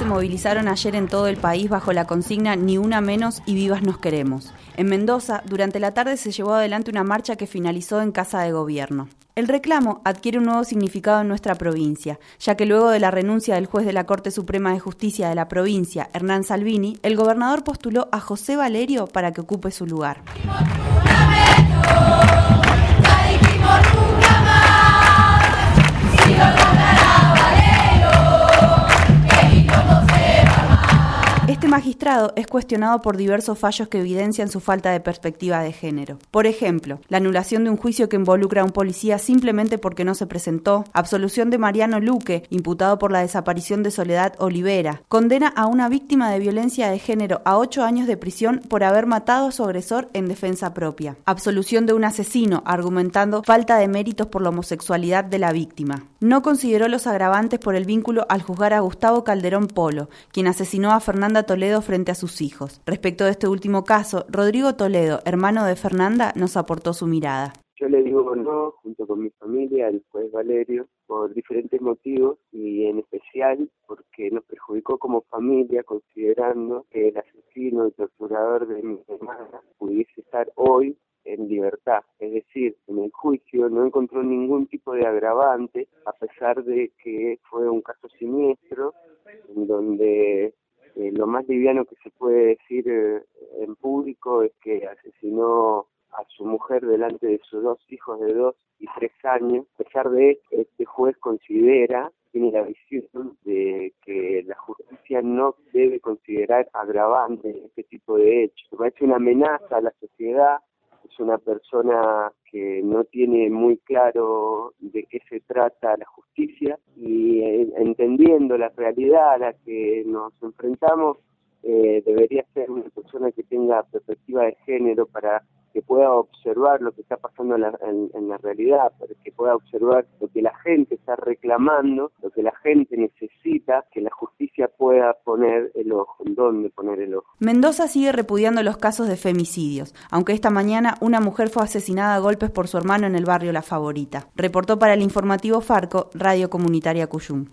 movilizaron ayer en todo el país bajo la consigna Ni una menos y vivas nos queremos. En Mendoza, durante la tarde se llevó adelante una marcha que finalizó en Casa de Gobierno. El reclamo adquiere un nuevo significado en nuestra provincia, ya que luego de la renuncia del juez de la Corte Suprema de Justicia de la provincia, Hernán Salvini, el gobernador postuló a José Valerio para que ocupe su lugar. Magistrado es cuestionado por diversos fallos que evidencian su falta de perspectiva de género. Por ejemplo, la anulación de un juicio que involucra a un policía simplemente porque no se presentó, absolución de Mariano Luque, imputado por la desaparición de Soledad Olivera, condena a una víctima de violencia de género a ocho años de prisión por haber matado a su agresor en defensa propia, absolución de un asesino, argumentando falta de méritos por la homosexualidad de la víctima. No consideró los agravantes por el vínculo al juzgar a Gustavo Calderón Polo, quien asesinó a Fernanda Toledo Toledo frente a sus hijos. Respecto de este último caso, Rodrigo Toledo, hermano de Fernanda, nos aportó su mirada. Yo le digo no, junto con mi familia, al juez Valerio, por diferentes motivos y en especial porque nos perjudicó como familia considerando que el asesino y torturador de mi hermana pudiese estar hoy en libertad. Es decir, en el juicio no encontró ningún tipo de agravante, a pesar de que fue un caso siniestro, en donde lo más liviano que se puede decir eh, en público es que asesinó a su mujer delante de sus dos hijos de dos y tres años. A pesar de esto, este juez considera, tiene la visión de que la justicia no debe considerar agravante este tipo de hechos. Me parece una amenaza a la sociedad, es una persona que no tiene muy claro de qué se trata la justicia y eh, entendiendo la realidad a la que nos enfrentamos, eh, debería ser una persona que tenga perspectiva de género para que pueda observar lo que está pasando en la, en, la realidad, para que pueda observar lo que la gente está reclamando, lo que la gente necesita, que la justicia pueda poner el ojo, dónde poner el ojo. Mendoza sigue repudiando los casos de femicidios, aunque esta mañana una mujer fue asesinada a golpes por su hermano en el barrio La Favorita. Reportó para el informativo Farco, Radio Comunitaria Cuyum.